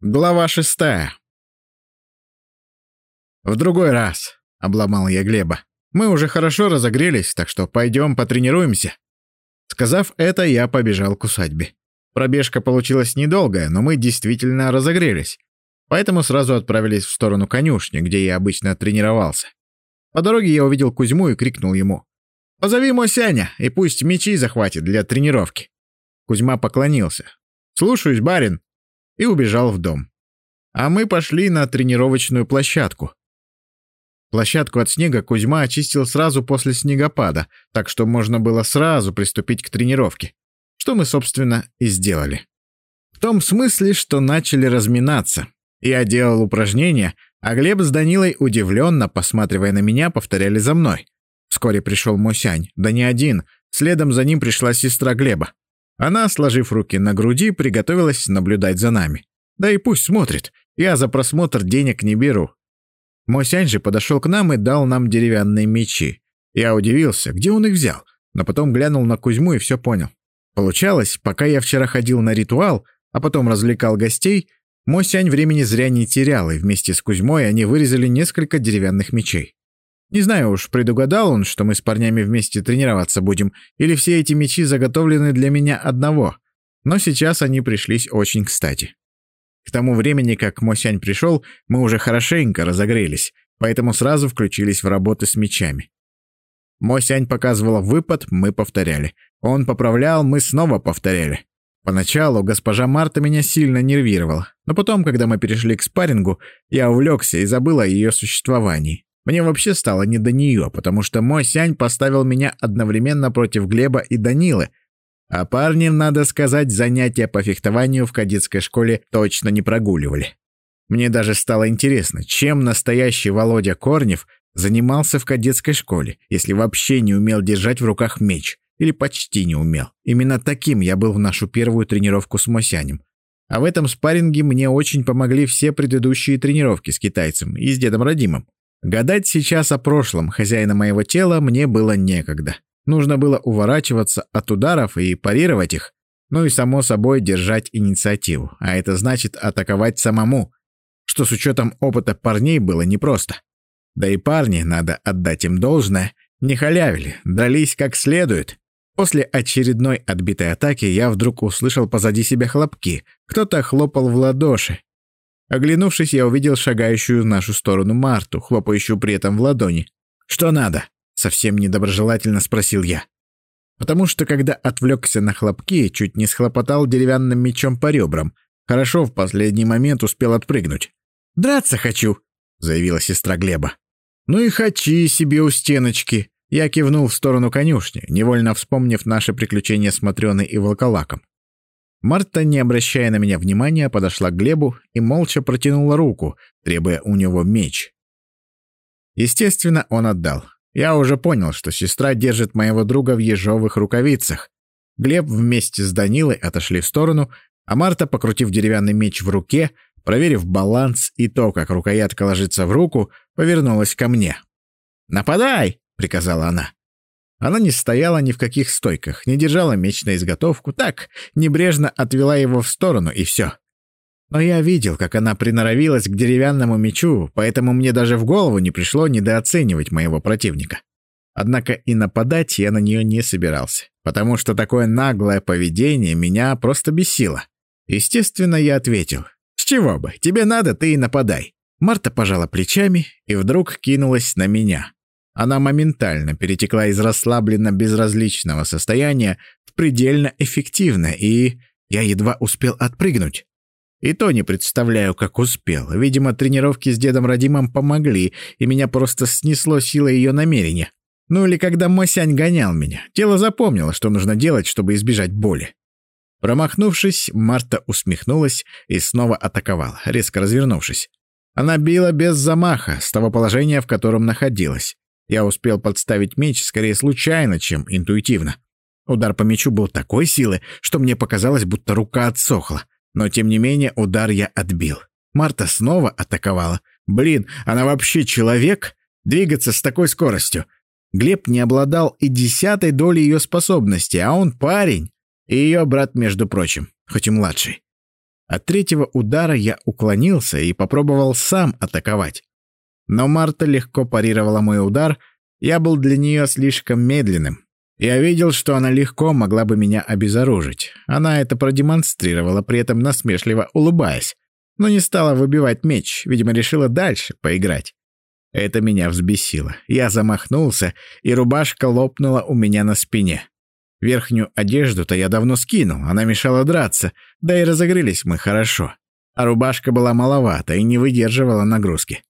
Глава шестая. «В другой раз», — обломал я Глеба. «Мы уже хорошо разогрелись, так что пойдем потренируемся». Сказав это, я побежал к усадьбе. Пробежка получилась недолгая, но мы действительно разогрелись. Поэтому сразу отправились в сторону конюшни, где я обычно тренировался. По дороге я увидел Кузьму и крикнул ему. «Позови Мосяня, и пусть мечи захватит для тренировки». Кузьма поклонился. «Слушаюсь, барин», и убежал в дом. А мы пошли на тренировочную площадку. Площадку от снега Кузьма очистил сразу после снегопада, так что можно было сразу приступить к тренировке. Что мы, собственно, и сделали. В том смысле, что начали разминаться. Я делал упражнения, а Глеб с Данилой, удивленно, посматривая на меня, повторяли за мной. Вскоре пришел Мосянь, да не один, следом за ним пришла сестра Глеба. Она, сложив руки на груди, приготовилась наблюдать за нами. Да и пусть смотрит, я за просмотр денег не беру. Мосянь же подошел к нам и дал нам деревянные мечи. Я удивился, где он их взял, но потом глянул на Кузьму и все понял. Получалось, пока я вчера ходил на ритуал, а потом развлекал гостей, Мосянь времени зря не терял, и вместе с Кузьмой они вырезали несколько деревянных мечей. Не знаю уж, предугадал он, что мы с парнями вместе тренироваться будем, или все эти мечи заготовлены для меня одного. Но сейчас они пришлись очень кстати. К тому времени, как Мосянь пришел, мы уже хорошенько разогрелись, поэтому сразу включились в работы с мечами. Мосянь показывала выпад, мы повторяли. Он поправлял, мы снова повторяли. Поначалу госпожа Марта меня сильно нервировала, но потом, когда мы перешли к спаррингу, я увлекся и забыл о ее существовании. Мне вообще стало не до нее, потому что мой Сянь поставил меня одновременно против Глеба и Данилы, а парни, надо сказать, занятия по фехтованию в кадетской школе точно не прогуливали. Мне даже стало интересно, чем настоящий Володя Корнев занимался в кадетской школе, если вообще не умел держать в руках меч. Или почти не умел. Именно таким я был в нашу первую тренировку с Мосянем. А в этом спарринге мне очень помогли все предыдущие тренировки с китайцем и с дедом Радимом. Гадать сейчас о прошлом хозяина моего тела мне было некогда. Нужно было уворачиваться от ударов и парировать их, ну и, само собой, держать инициативу, а это значит атаковать самому, что с учетом опыта парней было непросто. Да и парни, надо отдать им должное, не халявили, дрались как следует. После очередной отбитой атаки я вдруг услышал позади себя хлопки, кто-то хлопал в ладоши, Оглянувшись, я увидел шагающую в нашу сторону Марту, хлопающую при этом в ладони. «Что надо?» — совсем недоброжелательно спросил я. Потому что, когда отвлекся на хлопки, чуть не схлопотал деревянным мечом по ребрам. Хорошо в последний момент успел отпрыгнуть. «Драться хочу!» — заявила сестра Глеба. «Ну и хочи себе у стеночки!» Я кивнул в сторону конюшни, невольно вспомнив наше приключение с Матрёной и Волколаком. Марта, не обращая на меня внимания, подошла к Глебу и молча протянула руку, требуя у него меч. Естественно, он отдал. Я уже понял, что сестра держит моего друга в ежовых рукавицах. Глеб вместе с Данилой отошли в сторону, а Марта, покрутив деревянный меч в руке, проверив баланс и то, как рукоятка ложится в руку, повернулась ко мне. «Нападай!» — приказала она. Она не стояла ни в каких стойках, не держала меч на изготовку, так, небрежно отвела его в сторону, и все. Но я видел, как она приноровилась к деревянному мечу, поэтому мне даже в голову не пришло недооценивать моего противника. Однако и нападать я на нее не собирался, потому что такое наглое поведение меня просто бесило. Естественно, я ответил. «С чего бы? Тебе надо, ты и нападай». Марта пожала плечами и вдруг кинулась на меня. Она моментально перетекла из расслабленно-безразличного состояния в предельно эффективное, и я едва успел отпрыгнуть. И то не представляю, как успел. Видимо, тренировки с дедом Радимом помогли, и меня просто снесло силой ее намерения. Ну или когда Мосянь гонял меня. Тело запомнило, что нужно делать, чтобы избежать боли. Промахнувшись, Марта усмехнулась и снова атаковала, резко развернувшись. Она била без замаха, с того положения, в котором находилась. Я успел подставить меч скорее случайно, чем интуитивно. Удар по мечу был такой силы, что мне показалось, будто рука отсохла. Но, тем не менее, удар я отбил. Марта снова атаковала. Блин, она вообще человек? Двигаться с такой скоростью. Глеб не обладал и десятой долей ее способностей, а он парень. И ее брат, между прочим, хоть и младший. От третьего удара я уклонился и попробовал сам атаковать. Но Марта легко парировала мой удар, я был для нее слишком медленным. Я видел, что она легко могла бы меня обезоружить. Она это продемонстрировала, при этом насмешливо улыбаясь. Но не стала выбивать меч, видимо, решила дальше поиграть. Это меня взбесило. Я замахнулся, и рубашка лопнула у меня на спине. Верхнюю одежду-то я давно скинул, она мешала драться, да и разогрелись мы хорошо. А рубашка была маловата и не выдерживала нагрузки.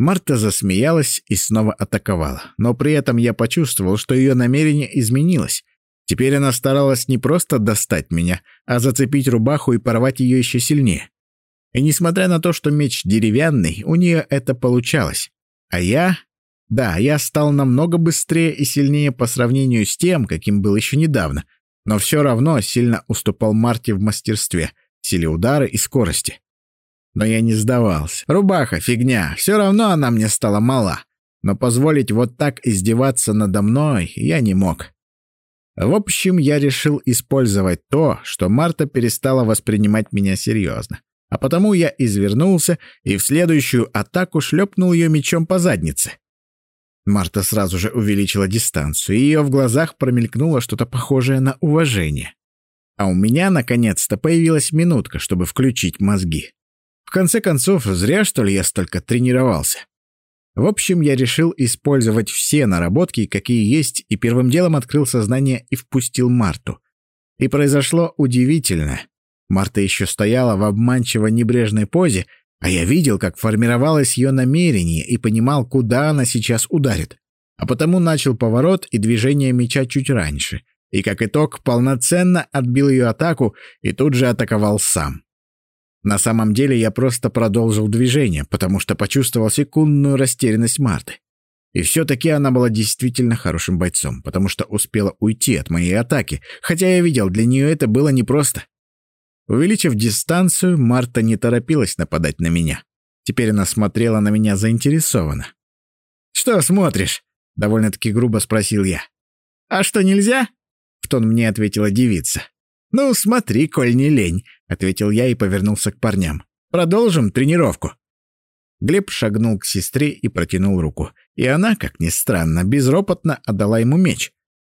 Марта засмеялась и снова атаковала, но при этом я почувствовал, что ее намерение изменилось. Теперь она старалась не просто достать меня, а зацепить рубаху и порвать ее еще сильнее. И несмотря на то, что меч деревянный, у нее это получалось. А я... Да, я стал намного быстрее и сильнее по сравнению с тем, каким был еще недавно, но все равно сильно уступал Марте в мастерстве, силе удара и скорости. Но я не сдавался. Рубаха, фигня, все равно она мне стала мала. Но позволить вот так издеваться надо мной я не мог. В общем, я решил использовать то, что Марта перестала воспринимать меня серьезно. А потому я извернулся и в следующую атаку шлепнул ее мечом по заднице. Марта сразу же увеличила дистанцию, и ее в глазах промелькнуло что-то похожее на уважение. А у меня, наконец-то, появилась минутка, чтобы включить мозги. В конце концов, зря, что ли, я столько тренировался. В общем, я решил использовать все наработки, какие есть, и первым делом открыл сознание и впустил Марту. И произошло удивительное. Марта еще стояла в обманчиво небрежной позе, а я видел, как формировалось ее намерение и понимал, куда она сейчас ударит. А потому начал поворот и движение меча чуть раньше. И как итог, полноценно отбил ее атаку и тут же атаковал сам. На самом деле я просто продолжил движение, потому что почувствовал секундную растерянность Марты. И все-таки она была действительно хорошим бойцом, потому что успела уйти от моей атаки, хотя я видел, для нее это было непросто. Увеличив дистанцию, Марта не торопилась нападать на меня. Теперь она смотрела на меня заинтересованно. «Что смотришь?» — довольно-таки грубо спросил я. «А что, нельзя?» — в тон мне ответила девица. «Ну, смотри, коль не лень», — ответил я и повернулся к парням. «Продолжим тренировку». Глеб шагнул к сестре и протянул руку. И она, как ни странно, безропотно отдала ему меч.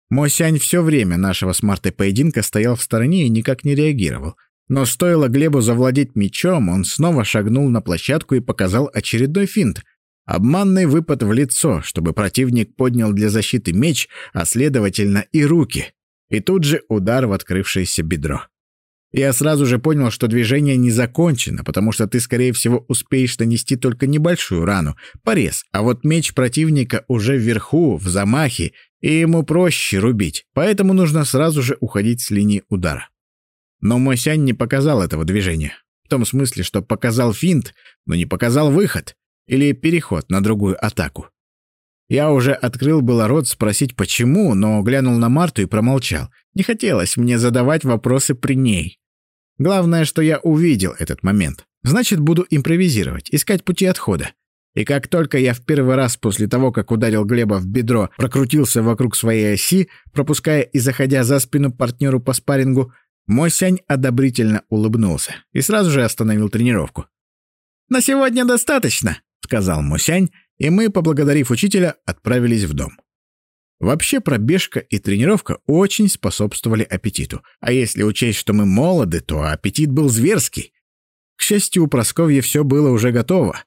Мосянь все время нашего с Мартой поединка стоял в стороне и никак не реагировал. Но стоило Глебу завладеть мечом, он снова шагнул на площадку и показал очередной финт. Обманный выпад в лицо, чтобы противник поднял для защиты меч, а следовательно и руки. И тут же удар в открывшееся бедро. Я сразу же понял, что движение не закончено, потому что ты, скорее всего, успеешь нанести только небольшую рану, порез, а вот меч противника уже вверху, в замахе, и ему проще рубить, поэтому нужно сразу же уходить с линии удара. Но мой сянь не показал этого движения. В том смысле, что показал финт, но не показал выход или переход на другую атаку. Я уже открыл было рот спросить почему, но глянул на Марту и промолчал. Не хотелось мне задавать вопросы при ней. Главное, что я увидел этот момент. Значит, буду импровизировать, искать пути отхода. И как только я в первый раз после того, как ударил Глеба в бедро, прокрутился вокруг своей оси, пропуская и заходя за спину партнеру по спаррингу, Мосянь одобрительно улыбнулся и сразу же остановил тренировку. «На сегодня достаточно», — сказал Мосянь, и мы, поблагодарив учителя, отправились в дом. Вообще пробежка и тренировка очень способствовали аппетиту, а если учесть, что мы молоды, то аппетит был зверский. К счастью, у Просковья все было уже готово.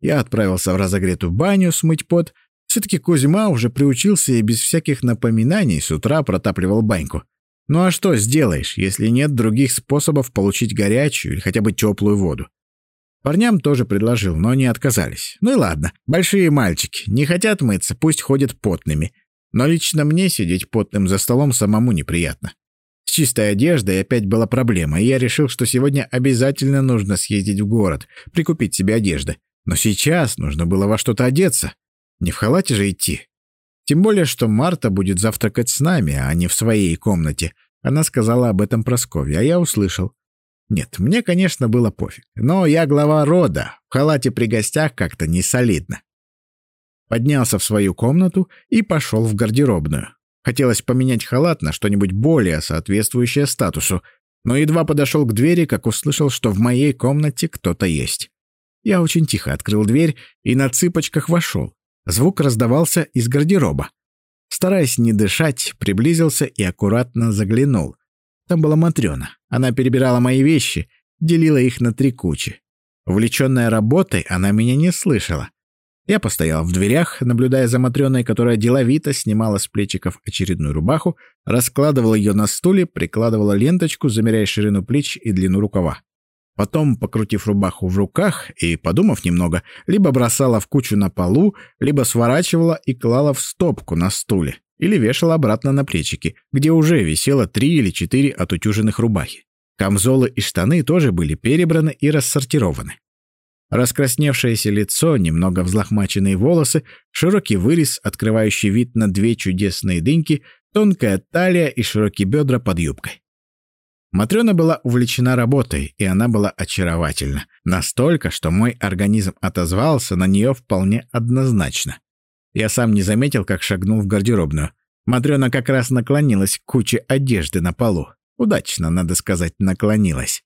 Я отправился в разогретую баню смыть пот. Все-таки Кузьма уже приучился и без всяких напоминаний с утра протапливал баньку. Ну а что сделаешь, если нет других способов получить горячую или хотя бы теплую воду? Парням тоже предложил, но они отказались. Ну и ладно, большие мальчики, не хотят мыться, пусть ходят потными. Но лично мне сидеть потным за столом самому неприятно. С чистой одеждой опять была проблема, и я решил, что сегодня обязательно нужно съездить в город, прикупить себе одежды. Но сейчас нужно было во что-то одеться. Не в халате же идти. Тем более, что Марта будет завтракать с нами, а не в своей комнате. Она сказала об этом Прасковье, а я услышал. Нет, мне, конечно, было пофиг. Но я глава рода, в халате при гостях как-то не солидно. Поднялся в свою комнату и пошел в гардеробную. Хотелось поменять халат на что-нибудь более соответствующее статусу. но едва подошел к двери, как услышал, что в моей комнате кто-то есть. Я очень тихо открыл дверь и на цыпочках вошел. Звук раздавался из гардероба. Стараясь не дышать, приблизился и аккуратно заглянул. Там была Матрёна. Она перебирала мои вещи, делила их на три кучи. Увлеченная работой, она меня не слышала. Я постоял в дверях, наблюдая за Матрёной, которая деловито снимала с плечиков очередную рубаху, раскладывала ее на стуле, прикладывала ленточку, замеряя ширину плеч и длину рукава. Потом, покрутив рубаху в руках и подумав немного, либо бросала в кучу на полу, либо сворачивала и клала в стопку на стуле, или вешала обратно на плечики, где уже висело три или четыре отутюженных рубахи. Камзолы и штаны тоже были перебраны и рассортированы. Раскрасневшееся лицо, немного взлохмаченные волосы, широкий вырез, открывающий вид на две чудесные дыньки, тонкая талия и широкие бедра под юбкой. Матрёна была увлечена работой, и она была очаровательна. Настолько, что мой организм отозвался на нее вполне однозначно. Я сам не заметил, как шагнул в гардеробную. Матрёна как раз наклонилась к куче одежды на полу. Удачно, надо сказать, наклонилась.